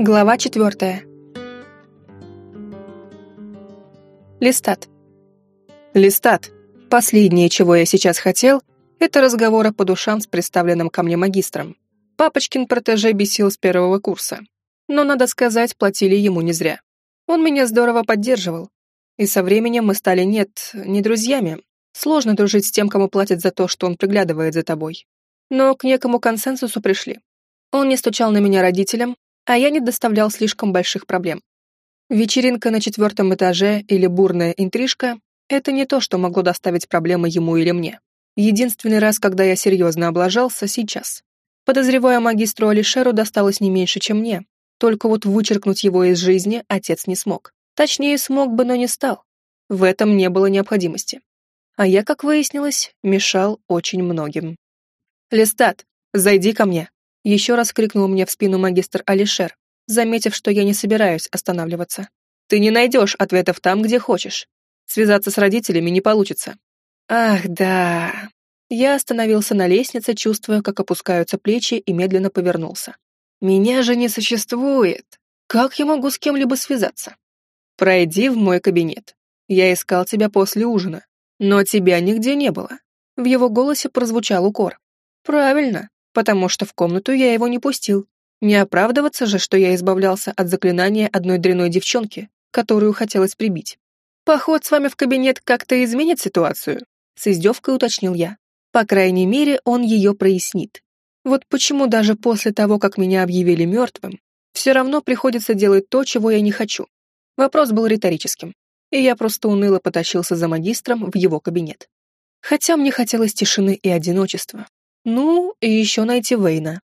Глава четвертая. Листат. Листат. Последнее, чего я сейчас хотел, это разговора по душам с представленным ко мне магистром. Папочкин протеже бесил с первого курса. Но, надо сказать, платили ему не зря. Он меня здорово поддерживал. И со временем мы стали, нет, не друзьями. Сложно дружить с тем, кому платят за то, что он приглядывает за тобой. Но к некому консенсусу пришли. Он не стучал на меня родителям, а я не доставлял слишком больших проблем. Вечеринка на четвертом этаже или бурная интрижка — это не то, что могло доставить проблемы ему или мне. Единственный раз, когда я серьезно облажался, сейчас. Подозревая магистру Алишеру досталось не меньше, чем мне. Только вот вычеркнуть его из жизни отец не смог. Точнее, смог бы, но не стал. В этом не было необходимости. А я, как выяснилось, мешал очень многим. «Листат, зайди ко мне!» Еще раз крикнул мне в спину магистр Алишер, заметив, что я не собираюсь останавливаться. «Ты не найдешь ответов там, где хочешь. Связаться с родителями не получится». «Ах, да...» Я остановился на лестнице, чувствуя, как опускаются плечи, и медленно повернулся. «Меня же не существует. Как я могу с кем-либо связаться?» «Пройди в мой кабинет. Я искал тебя после ужина, но тебя нигде не было». В его голосе прозвучал укор. Правильно, потому что в комнату я его не пустил. Не оправдываться же, что я избавлялся от заклинания одной дряной девчонки, которую хотелось прибить. Поход с вами в кабинет как-то изменит ситуацию? С издевкой уточнил я. По крайней мере, он ее прояснит. Вот почему даже после того, как меня объявили мертвым, все равно приходится делать то, чего я не хочу. Вопрос был риторическим, и я просто уныло потащился за магистром в его кабинет. Хотя мне хотелось тишины и одиночества, ну, и еще найти Вейна.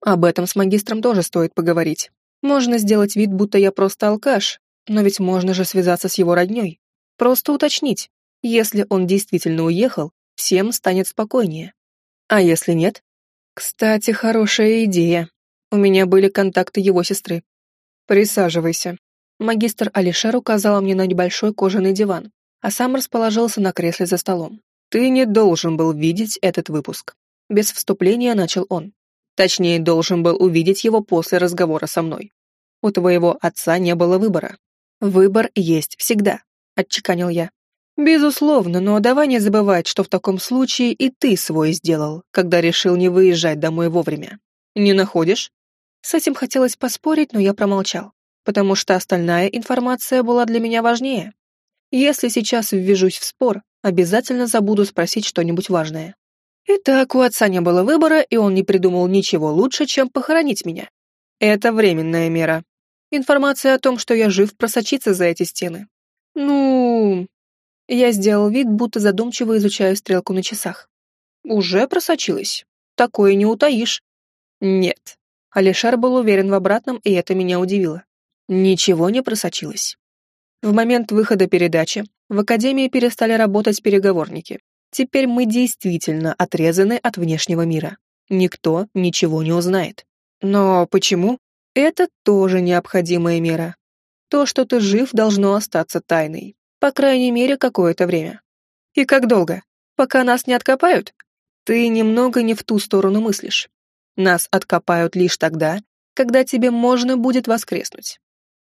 Об этом с магистром тоже стоит поговорить. Можно сделать вид, будто я просто алкаш, но ведь можно же связаться с его родней. Просто уточнить. Если он действительно уехал, всем станет спокойнее. А если нет? Кстати, хорошая идея. У меня были контакты его сестры. Присаживайся. Магистр Алишер указал мне на небольшой кожаный диван, а сам расположился на кресле за столом. Ты не должен был видеть этот выпуск. Без вступления начал он. Точнее, должен был увидеть его после разговора со мной. У твоего отца не было выбора. Выбор есть всегда, отчеканил я. Безусловно, но давай не забывать, что в таком случае и ты свой сделал, когда решил не выезжать домой вовремя. Не находишь? С этим хотелось поспорить, но я промолчал, потому что остальная информация была для меня важнее. Если сейчас ввяжусь в спор, обязательно забуду спросить что-нибудь важное. Итак, у отца не было выбора, и он не придумал ничего лучше, чем похоронить меня. Это временная мера. Информация о том, что я жив, просочится за эти стены. Ну... Я сделал вид, будто задумчиво изучаю стрелку на часах. Уже просочилась. Такое не утаишь. Нет. Алишер был уверен в обратном, и это меня удивило. Ничего не просочилось. В момент выхода передачи в Академии перестали работать переговорники, Теперь мы действительно отрезаны от внешнего мира. Никто ничего не узнает. Но почему? Это тоже необходимая мера. То, что ты жив, должно остаться тайной. По крайней мере, какое-то время. И как долго? Пока нас не откопают? Ты немного не в ту сторону мыслишь. Нас откопают лишь тогда, когда тебе можно будет воскреснуть.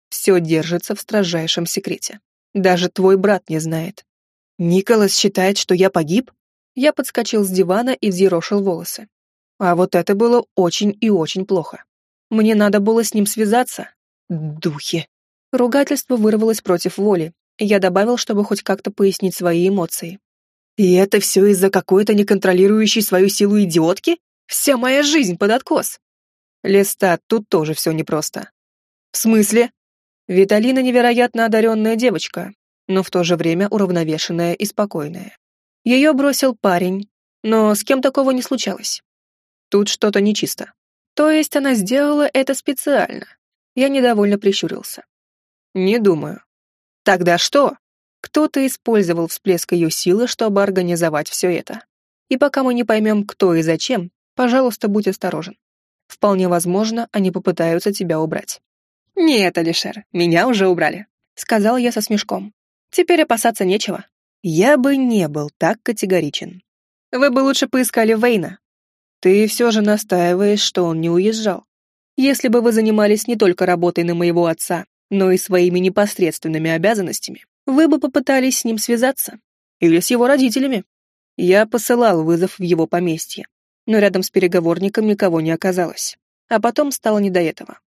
Все держится в строжайшем секрете. Даже твой брат не знает. Николас считает, что я погиб? Я подскочил с дивана и взъерошил волосы. А вот это было очень и очень плохо. Мне надо было с ним связаться. Духи. Ругательство вырвалось против воли. Я добавил, чтобы хоть как-то пояснить свои эмоции. И это все из-за какой-то неконтролирующей свою силу идиотки? Вся моя жизнь под откос. Листа, тут тоже все непросто. В смысле? Виталина невероятно одаренная девочка, но в то же время уравновешенная и спокойная. Ее бросил парень, но с кем такого не случалось. Тут что-то нечисто. То есть она сделала это специально. Я недовольно прищурился. Не думаю. Тогда что? Кто-то использовал всплеск ее силы, чтобы организовать все это. И пока мы не поймем, кто и зачем, пожалуйста, будь осторожен. Вполне возможно, они попытаются тебя убрать. «Нет, Алишер, меня уже убрали», — сказал я со смешком. Теперь опасаться нечего. Я бы не был так категоричен. Вы бы лучше поискали Вейна. Ты все же настаиваешь, что он не уезжал. Если бы вы занимались не только работой на моего отца, но и своими непосредственными обязанностями, вы бы попытались с ним связаться. Или с его родителями. Я посылал вызов в его поместье, но рядом с переговорником никого не оказалось. А потом стало не до этого.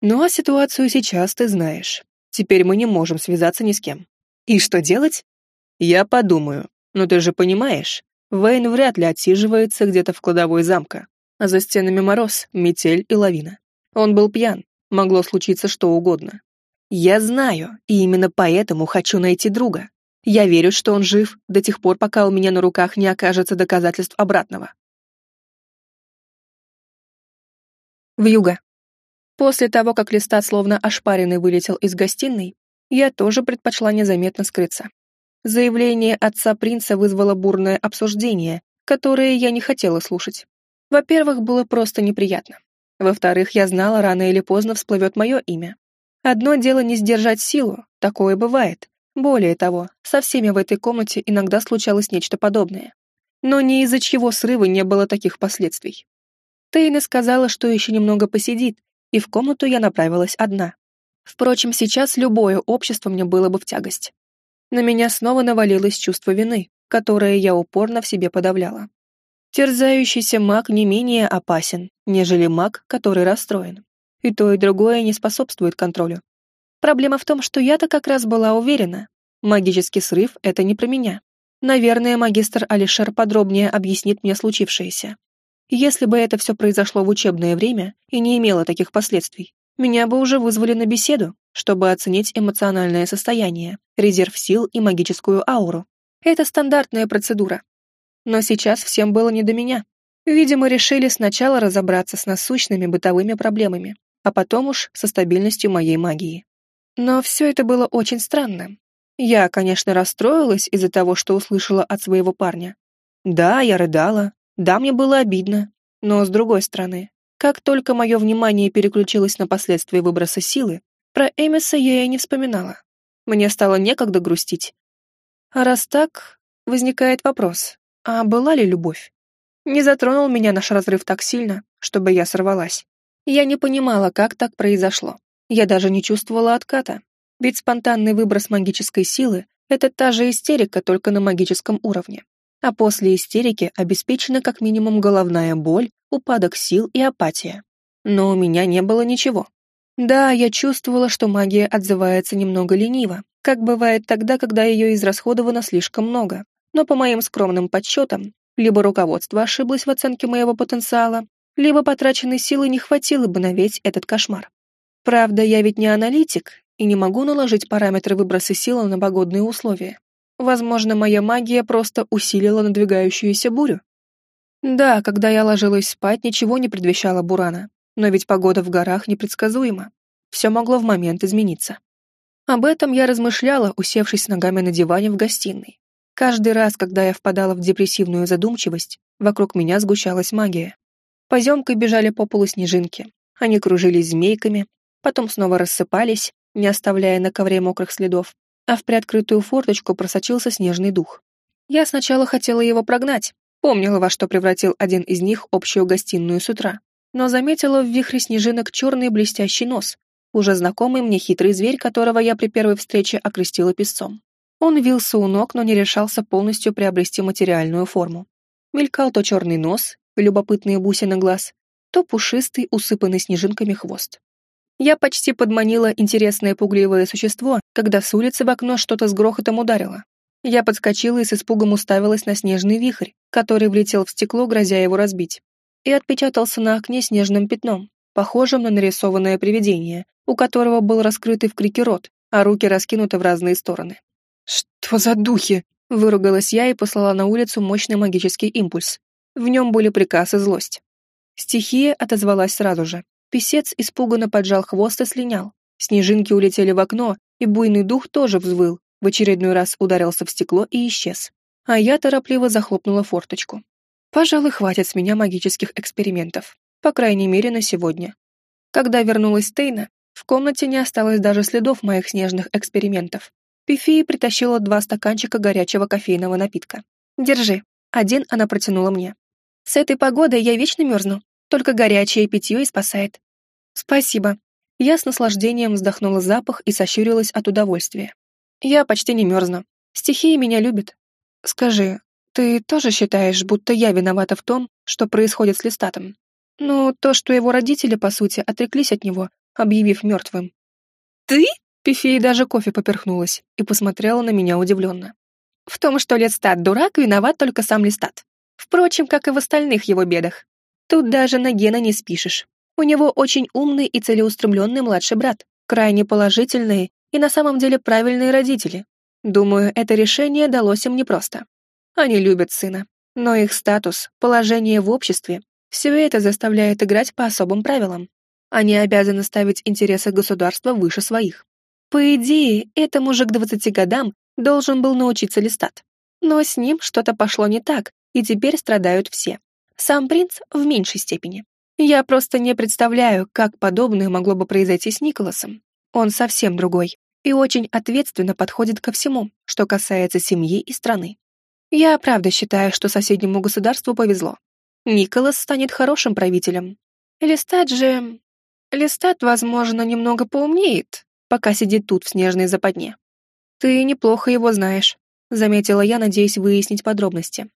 Ну а ситуацию сейчас ты знаешь. Теперь мы не можем связаться ни с кем. И что делать? Я подумаю. Но ты же понимаешь, Вейн вряд ли отсиживается где-то в кладовой замка, а за стенами мороз, метель и лавина. Он был пьян, могло случиться что угодно. Я знаю, и именно поэтому хочу найти друга. Я верю, что он жив до тех пор, пока у меня на руках не окажется доказательств обратного. Вьюга. После того, как Листат словно ошпаренный вылетел из гостиной, я тоже предпочла незаметно скрыться. Заявление отца принца вызвало бурное обсуждение, которое я не хотела слушать. Во-первых, было просто неприятно. Во-вторых, я знала, рано или поздно всплывет мое имя. Одно дело не сдержать силу, такое бывает. Более того, со всеми в этой комнате иногда случалось нечто подобное. Но ни из-за чего срыва не было таких последствий. Тейна сказала, что еще немного посидит, и в комнату я направилась одна. Впрочем, сейчас любое общество мне было бы в тягость. На меня снова навалилось чувство вины, которое я упорно в себе подавляла. Терзающийся маг не менее опасен, нежели маг, который расстроен и то, и другое не способствует контролю. Проблема в том, что я-то как раз была уверена. Магический срыв — это не про меня. Наверное, магистр Алишер подробнее объяснит мне случившееся. Если бы это все произошло в учебное время и не имело таких последствий, меня бы уже вызвали на беседу, чтобы оценить эмоциональное состояние, резерв сил и магическую ауру. Это стандартная процедура. Но сейчас всем было не до меня. Видимо, решили сначала разобраться с насущными бытовыми проблемами, а потом уж со стабильностью моей магии. Но все это было очень странно. Я, конечно, расстроилась из-за того, что услышала от своего парня. Да, я рыдала, да, мне было обидно, но с другой стороны, как только мое внимание переключилось на последствия выброса силы, про Эмиса я и не вспоминала. Мне стало некогда грустить. А раз так, возникает вопрос, а была ли любовь? Не затронул меня наш разрыв так сильно, чтобы я сорвалась. Я не понимала, как так произошло. Я даже не чувствовала отката. Ведь спонтанный выброс магической силы — это та же истерика, только на магическом уровне. А после истерики обеспечена как минимум головная боль, упадок сил и апатия. Но у меня не было ничего. Да, я чувствовала, что магия отзывается немного лениво, как бывает тогда, когда ее израсходовано слишком много. Но по моим скромным подсчетам, либо руководство ошиблось в оценке моего потенциала, либо потраченной силы не хватило бы на весь этот кошмар. Правда, я ведь не аналитик и не могу наложить параметры выброса силы на погодные условия. Возможно, моя магия просто усилила надвигающуюся бурю. Да, когда я ложилась спать, ничего не предвещало бурана, но ведь погода в горах непредсказуема. Все могло в момент измениться. Об этом я размышляла, усевшись ногами на диване в гостиной. Каждый раз, когда я впадала в депрессивную задумчивость, вокруг меня сгущалась магия. Поземкой бежали по полу снежинки. Они кружились змейками, потом снова рассыпались, не оставляя на ковре мокрых следов, а в приоткрытую форточку просочился снежный дух. Я сначала хотела его прогнать, помнила, во что превратил один из них общую гостиную с утра, но заметила в вихре снежинок черный блестящий нос, уже знакомый мне хитрый зверь, которого я при первой встрече окрестила песцом. Он вился у ног, но не решался полностью приобрести материальную форму. Мелькал то черный нос, любопытные бусины глаз, то пушистый, усыпанный снежинками хвост. Я почти подманила интересное пугливое существо, когда с улицы в окно что-то с грохотом ударило. Я подскочила и с испугом уставилась на снежный вихрь, который влетел в стекло, грозя его разбить, и отпечатался на окне снежным пятном, похожим на нарисованное привидение, у которого был раскрытый в крике рот, а руки раскинуты в разные стороны. «Что за духи?» — выругалась я и послала на улицу мощный магический импульс. В нем были приказ и злость. Стихия отозвалась сразу же. Песец испуганно поджал хвост и слинял. Снежинки улетели в окно, и буйный дух тоже взвыл, в очередной раз ударился в стекло и исчез. А я торопливо захлопнула форточку. Пожалуй, хватит с меня магических экспериментов. По крайней мере, на сегодня. Когда вернулась Тейна, в комнате не осталось даже следов моих снежных экспериментов. Пифия притащила два стаканчика горячего кофейного напитка. «Держи». Один она протянула мне. С этой погодой я вечно мерзну, только горячее питье и спасает. Спасибо. Я с наслаждением вздохнула запах и сощурилась от удовольствия. Я почти не мерзну. Стихия меня любит. Скажи, ты тоже считаешь, будто я виновата в том, что происходит с Листатом? Ну, то, что его родители, по сути, отреклись от него, объявив мертвым. Ты? Пифия даже кофе поперхнулась и посмотрела на меня удивленно. В том, что Листат дурак, виноват только сам Листат. Впрочем, как и в остальных его бедах. Тут даже на Гена не спишешь. У него очень умный и целеустремленный младший брат, крайне положительные и на самом деле правильные родители. Думаю, это решение далось им непросто. Они любят сына, но их статус, положение в обществе, все это заставляет играть по особым правилам. Они обязаны ставить интересы государства выше своих. По идее, этому же к 20 годам должен был научиться Листат. Но с ним что-то пошло не так, и теперь страдают все. Сам принц в меньшей степени. Я просто не представляю, как подобное могло бы произойти с Николасом. Он совсем другой и очень ответственно подходит ко всему, что касается семьи и страны. Я правда считаю, что соседнему государству повезло. Николас станет хорошим правителем. Листат же... Листат, возможно, немного поумнеет, пока сидит тут в снежной западне. Ты неплохо его знаешь, заметила я, надеясь выяснить подробности.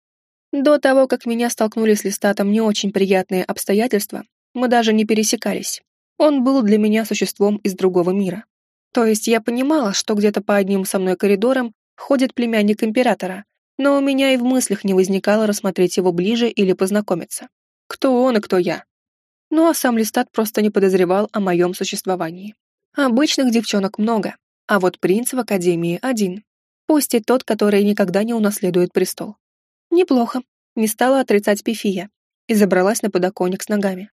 До того, как меня столкнули с Листатом не очень приятные обстоятельства, мы даже не пересекались. Он был для меня существом из другого мира. То есть я понимала, что где-то по одним со мной коридорам ходит племянник императора, но у меня и в мыслях не возникало рассмотреть его ближе или познакомиться. Кто он и кто я. Ну а сам Листат просто не подозревал о моем существовании. Обычных девчонок много, а вот принц в Академии один. Пусть и тот, который никогда не унаследует престол. Неплохо. Не стала отрицать Пифия и забралась на подоконник с ногами.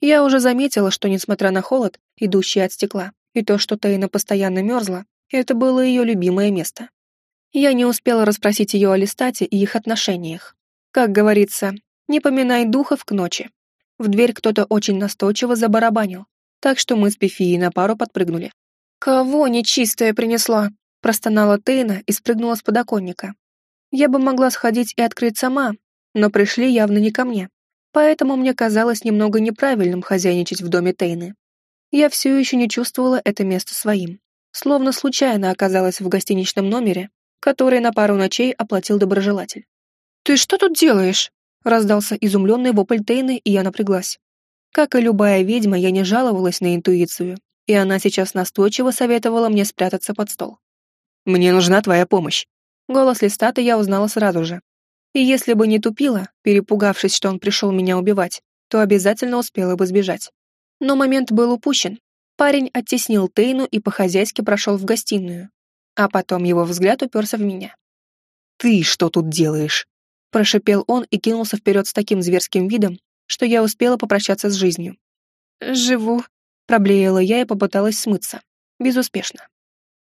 Я уже заметила, что, несмотря на холод, идущий от стекла, и то, что Тейна постоянно мерзла, это было ее любимое место. Я не успела расспросить ее о Листате и их отношениях. Как говорится, не поминай духов к ночи. В дверь кто-то очень настойчиво забарабанил, так что мы с Пифией на пару подпрыгнули. «Кого нечистое принесла?» – простонала Тейна и спрыгнула с подоконника. Я бы могла сходить и открыть сама, но пришли явно не ко мне, поэтому мне казалось немного неправильным хозяйничать в доме Тейны. Я все еще не чувствовала это место своим, словно случайно оказалась в гостиничном номере который на пару ночей оплатил доброжелатель. «Ты что тут делаешь?» — раздался изумленный вопль Тейны, и я напряглась. Как и любая ведьма, я не жаловалась на интуицию, и она сейчас настойчиво советовала мне спрятаться под стол. «Мне нужна твоя помощь». Голос Листата я узнала сразу же. И если бы не тупила, перепугавшись, что он пришел меня убивать, то обязательно успела бы сбежать. Но момент был упущен. Парень оттеснил Тейну и по-хозяйски прошел в гостиную, а потом его взгляд уперся в меня. «Ты что тут делаешь?» Прошипел он и кинулся вперед с таким зверским видом, что я успела попрощаться с жизнью. «Живу», — проблеяла я и попыталась смыться. Безуспешно.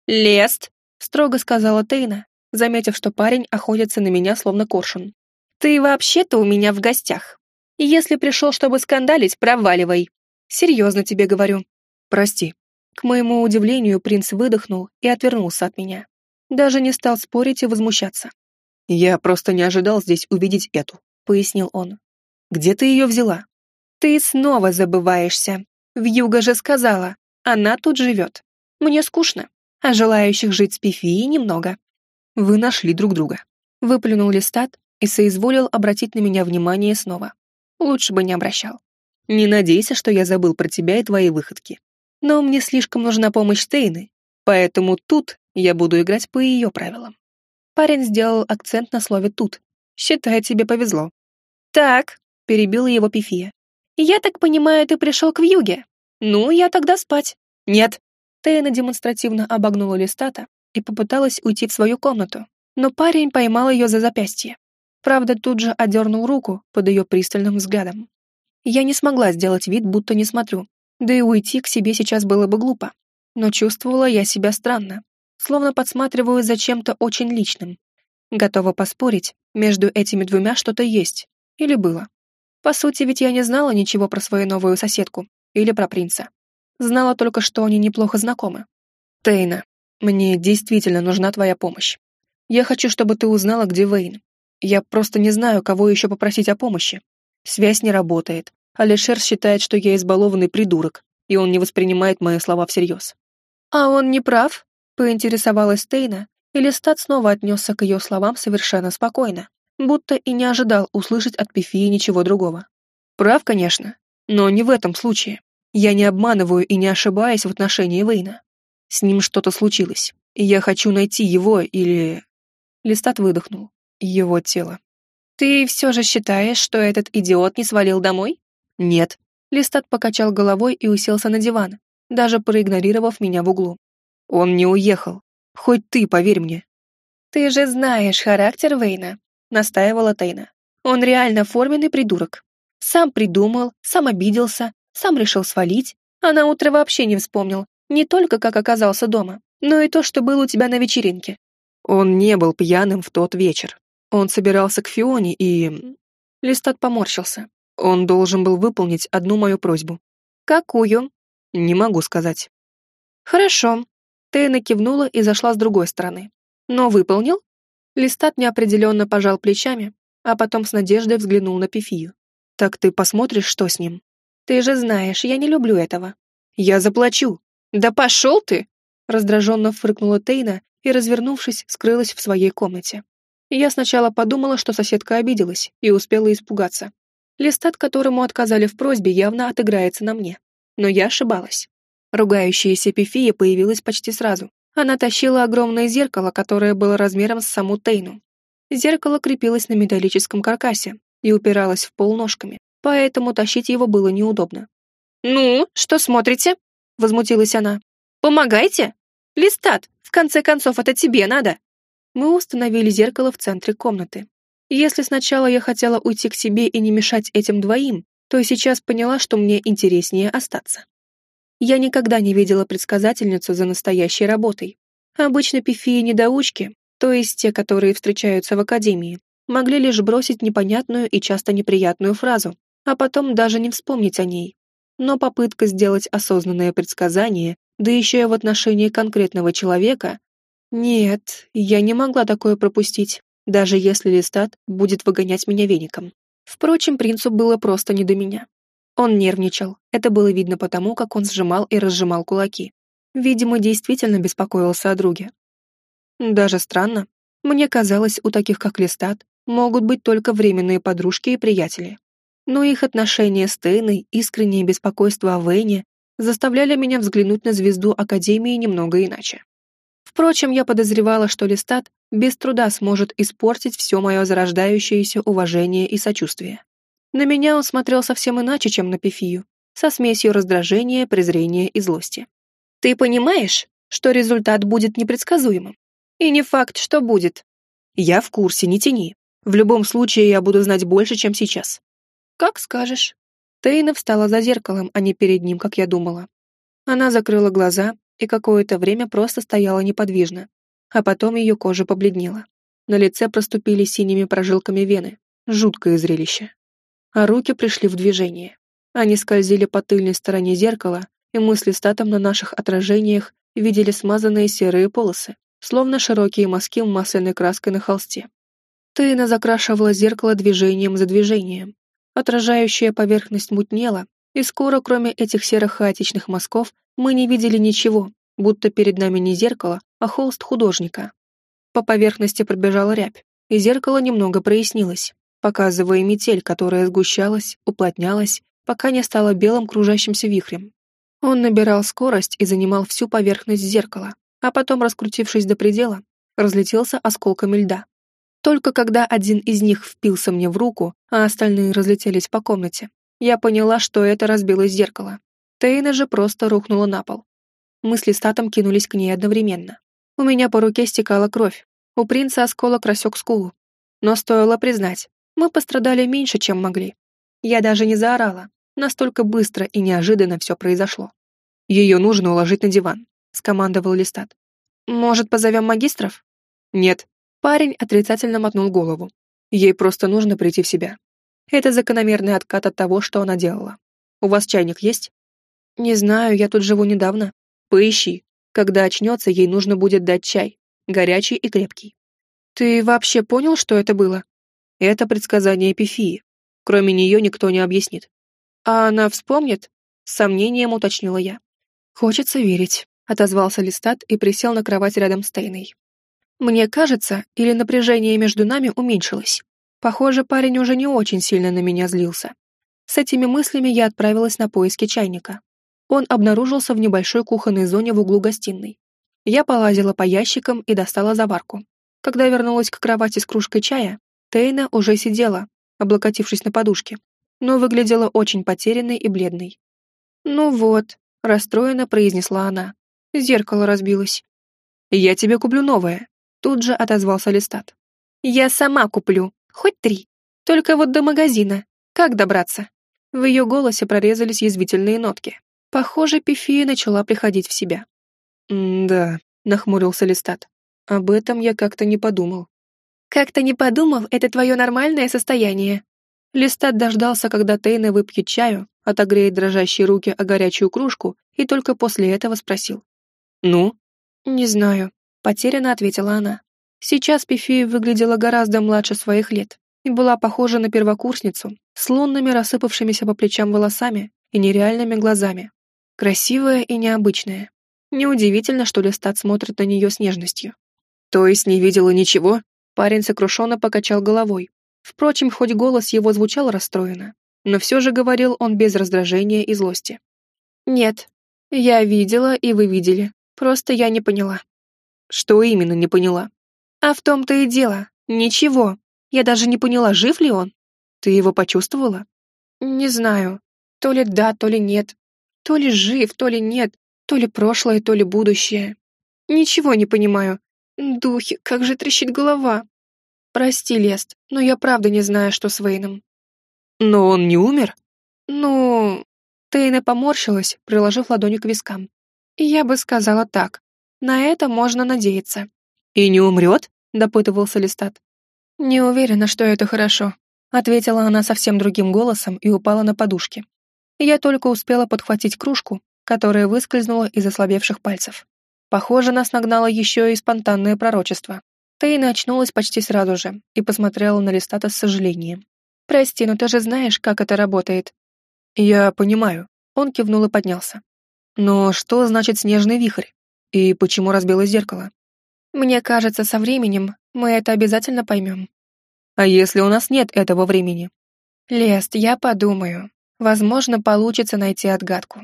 «Лест», — строго сказала Тейна, заметив, что парень охотится на меня словно коршун. «Ты вообще-то у меня в гостях. Если пришел, чтобы скандалить, проваливай. Серьезно тебе говорю. Прости», к моему удивлению, принц выдохнул и отвернулся от меня. Даже не стал спорить и возмущаться. «Я просто не ожидал здесь увидеть эту», — пояснил он. «Где ты ее взяла?» «Ты снова забываешься. Вьюга же сказала, она тут живет. Мне скучно, а желающих жить с Пифией немного». «Вы нашли друг друга», — выплюнул Листат и соизволил обратить на меня внимание снова. Лучше бы не обращал. «Не надейся, что я забыл про тебя и твои выходки. Но мне слишком нужна помощь Тейны, поэтому тут я буду играть по ее правилам. Парень сделал акцент на слове «тут». Считай, тебе повезло. «Так», — перебила его Пифия. «Я так понимаю, ты пришел к вьюге? Ну, я тогда спать». «Нет». Тейна демонстративно обогнула Листата и попыталась уйти в свою комнату, но парень поймал ее за запястье. Правда, тут же одернул руку под ее пристальным взглядом. Я не смогла сделать вид, будто не смотрю, да и уйти к себе сейчас было бы глупо. Но чувствовала я себя странно, словно подсматриваю за чем-то очень личным. Готова поспорить, между этими двумя что-то есть. Или было. По сути, ведь я не знала ничего про свою новую соседку или про принца. Знала только, что они неплохо знакомы. Тейна, мне действительно нужна твоя помощь. Я хочу, чтобы ты узнала, где Вейн. Я просто не знаю, кого еще попросить о помощи. Связь не работает, Алишер считает, что я избалованный придурок, и он не воспринимает мои слова всерьез. «А он не прав?» — поинтересовалась Тейна, и Листат снова отнесся к ее словам совершенно спокойно, будто и не ожидал услышать от Пифии ничего другого. «Прав, конечно, но не в этом случае. Я не обманываю и не ошибаюсь в отношении Вейна. С ним что-то случилось, и я хочу найти его или...» Листат выдохнул. Его тело. «Ты все же считаешь, что этот идиот не свалил домой?» «Нет». Листат покачал головой и уселся на диван, даже проигнорировав меня в углу. «Он не уехал. Хоть ты, поверь мне». «Ты же знаешь характер Вейна», — настаивала Тейна. «Он реально форменный придурок. Сам придумал, сам обиделся, сам решил свалить, а на утро вообще не вспомнил, не только как оказался дома, но и то, что было у тебя на вечеринке». Он не был пьяным в тот вечер. Он собирался к Фионе и... Листат поморщился. Он должен был выполнить одну мою просьбу. «Какую?» «Не могу сказать». «Хорошо». Тейна кивнула и зашла с другой стороны. «Но выполнил?» Листат неопределенно пожал плечами, а потом с надеждой взглянул на Пифию. «Так ты посмотришь, что с ним?» «Ты же знаешь, я не люблю этого». «Я заплачу». «Да пошел ты!» Раздраженно фыркнула Тейна и, развернувшись, скрылась в своей комнате. Я сначала подумала, что соседка обиделась и успела испугаться. Листат, которому отказали в просьбе, явно отыграется на мне. Но я ошибалась. Ругающаяся Пифия появилась почти сразу. Она тащила огромное зеркало, которое было размером с саму Тейну. Зеркало крепилось на металлическом каркасе и упиралось в пол ножками, поэтому тащить его было неудобно. «Ну, что смотрите?» — возмутилась она. «Помогайте! Листат, в конце концов, это тебе надо!» Мы установили зеркало в центре комнаты. Если сначала я хотела уйти к себе и не мешать этим двоим, то сейчас поняла, что мне интереснее остаться. Я никогда не видела предсказательницу за настоящей работой. Обычно пифии-недоучки, то есть те, которые встречаются в академии, могли лишь бросить непонятную и часто неприятную фразу, а потом даже не вспомнить о ней. Но попытка сделать осознанное предсказание, да еще и в отношении конкретного человека... Нет, я не могла такое пропустить даже если Листат будет выгонять меня веником. Впрочем, принцу было просто не до меня. Он нервничал, это было видно потому, как он сжимал и разжимал кулаки. Видимо, действительно беспокоился о друге. Даже странно. Мне казалось, у таких как Листат могут быть только временные подружки и приятели. Но их отношения с Тейной, искреннее беспокойство о Вейне заставляли меня взглянуть на звезду Академии немного иначе. Впрочем, я подозревала, что Листат без труда сможет испортить все мое зарождающееся уважение и сочувствие. На меня он смотрел совсем иначе, чем на Пифию, со смесью раздражения, презрения и злости. «Ты понимаешь, что результат будет непредсказуемым? И не факт, что будет. Я в курсе, не тяни. В любом случае я буду знать больше, чем сейчас». «Как скажешь». Тейна встала за зеркалом, а не перед ним, как я думала. Она закрыла глаза и какое-то время просто стояла неподвижно, а потом ее кожа побледнела. На лице проступили синими прожилками вены. Жуткое зрелище. А руки пришли в движение. Они скользили по тыльной стороне зеркала, и мы с листатом на наших отражениях видели смазанные серые полосы, словно широкие мазки масляной краской на холсте. Тейна закрашивала зеркало движением за движением. Отражающая поверхность мутнела, и скоро, кроме этих серых хаотичных мазков, мы не видели ничего, будто перед нами не зеркало, а холст художника. По поверхности пробежала рябь, и зеркало немного прояснилось, показывая метель, которая сгущалась, уплотнялась, пока не стала белым кружащимся вихрем. Он набирал скорость и занимал всю поверхность зеркала, а потом, раскрутившись до предела, разлетелся осколками льда. Только когда один из них впился мне в руку, а остальные разлетелись по комнате, я поняла, что это разбилось зеркало. Тейна же просто рухнула на пол. Мы с Листатом кинулись к ней одновременно. У меня по руке стекала кровь. У принца осколок рассек скулу. Но стоило признать, мы пострадали меньше, чем могли. Я даже не заорала. Настолько быстро и неожиданно все произошло. Ее нужно уложить на диван, скомандовал Листат. Может, позовем магистров? Нет. Парень отрицательно мотнул голову. Ей просто нужно прийти в себя. Это закономерный откат от того, что она делала. У вас чайник есть? Не знаю, я тут живу недавно. Поищи. Когда очнется, ей нужно будет дать чай. Горячий и крепкий. Ты вообще понял, что это было? Это предсказание Пифии. Кроме нее никто не объяснит. А она вспомнит? С сомнением уточнила я. «Хочется верить», — отозвался Листат и присел на кровать рядом с Тейной. «Мне кажется, или напряжение между нами уменьшилось. Похоже, парень уже не очень сильно на меня злился. С этими мыслями я отправилась на поиски чайника. Он обнаружился в небольшой кухонной зоне в углу гостиной. Я полазила по ящикам и достала заварку. Когда вернулась к кровати с кружкой чая, Тейна уже сидела, облокотившись на подушке, но выглядела очень потерянной и бледной. «Ну вот», — расстроенно произнесла она. «Зеркало разбилось». «Я тебе куплю новое», — тут же отозвался Листат. «Я сама куплю, хоть три. Только вот до магазина. Как добраться?» В ее голосе прорезались язвительные нотки. Похоже, Пифия начала приходить в себя. «Да», — нахмурился Листат. «Об этом я как-то не подумал». «Как-то не подумал, это твое нормальное состояние». Листат дождался, когда Тейна выпьет чаю, отогреет дрожащие руки о горячую кружку и только после этого спросил. «Ну?» «Не знаю», — потерянно ответила она. Сейчас Пифия выглядела гораздо младше своих лет и была похожа на первокурсницу с лунными рассыпавшимися по плечам волосами и нереальными глазами. Красивая и необычная. Неудивительно, что Листат смотрит на нее с нежностью. То есть не видела ничего? Парень сокрушенно покачал головой. Впрочем, хоть голос его звучал расстроенно, но все же говорил он без раздражения и злости. «Нет, я видела, и вы видели. Просто я не поняла». «Что именно не поняла?» «А в том-то и дело. Ничего. Я даже не поняла, жив ли он. Ты его почувствовала?» «Не знаю. То ли да, то ли нет. То ли жив, то ли нет. То ли прошлое, то ли будущее. Ничего не понимаю. Духи, как же трещит голова. Прости, Лест, но я правда не знаю, что с Вейном. Но он не умер? Ну... Тейна поморщилась, приложив ладонь к вискам. Я бы сказала так. На это можно надеяться. И не умрет? Допытывался Листат. Не уверена, что это хорошо. Ответила она совсем другим голосом и упала на подушки. Я только успела подхватить кружку, которая выскользнула из ослабевших пальцев. Похоже, нас нагнало еще и спонтанное пророчество. Тейна очнулась почти сразу же и посмотрела на Листата с сожалением. «Прости, но ты же знаешь, как это работает». «Я понимаю». Он кивнул и поднялся. «Но что значит снежный вихрь? И почему разбилось зеркало?» «Мне кажется, со временем мы это обязательно поймем». «А если у нас нет этого времени?» «Лест, я подумаю. Возможно, получится найти отгадку.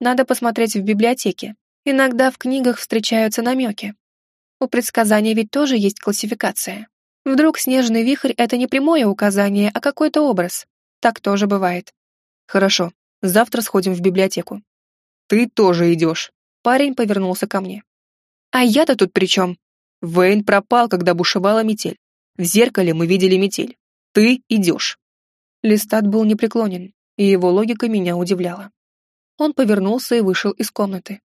Надо посмотреть в библиотеке. Иногда в книгах встречаются намеки. У предсказаний ведь тоже есть классификация. Вдруг снежный вихрь — это не прямое указание, а какой-то образ. Так тоже бывает. Хорошо, завтра сходим в библиотеку. Ты тоже идешь. Парень повернулся ко мне. А я-то тут при чем? Вейн пропал, когда бушевала метель. В зеркале мы видели метель. Ты идешь. Листат был непреклонен, и его логика меня удивляла. Он повернулся и вышел из комнаты.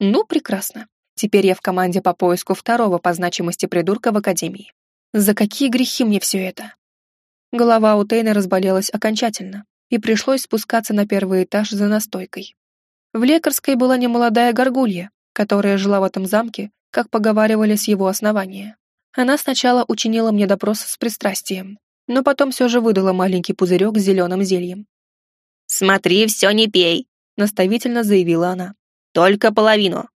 Ну, прекрасно. Теперь я в команде по поиску второго по значимости придурка в академии. За какие грехи мне все это? Голова у Тейна разболелась окончательно, и пришлось спускаться на первый этаж за настойкой. В лекарской была немолодая горгулья, которая жила в этом замке, как поговаривали с его основания. Она сначала учинила мне допрос с пристрастием, но потом все же выдала маленький пузырек с зеленым зельем. «Смотри, все не пей», наставительно заявила она. «Только половину».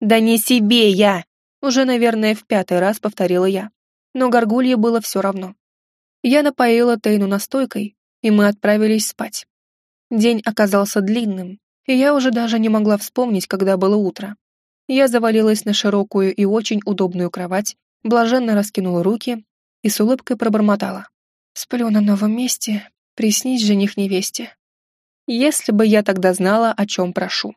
«Да не себе я!» Уже, наверное, в пятый раз повторила я. Но горгулье было все равно. Я напоила Тейну настойкой, и мы отправились спать. День оказался длинным, и я уже даже не могла вспомнить, когда было утро. Я завалилась на широкую и очень удобную кровать, блаженно раскинула руки и с улыбкой пробормотала. «Сплю на новом месте, приснись жених невесте». Если бы я тогда знала, о чем прошу.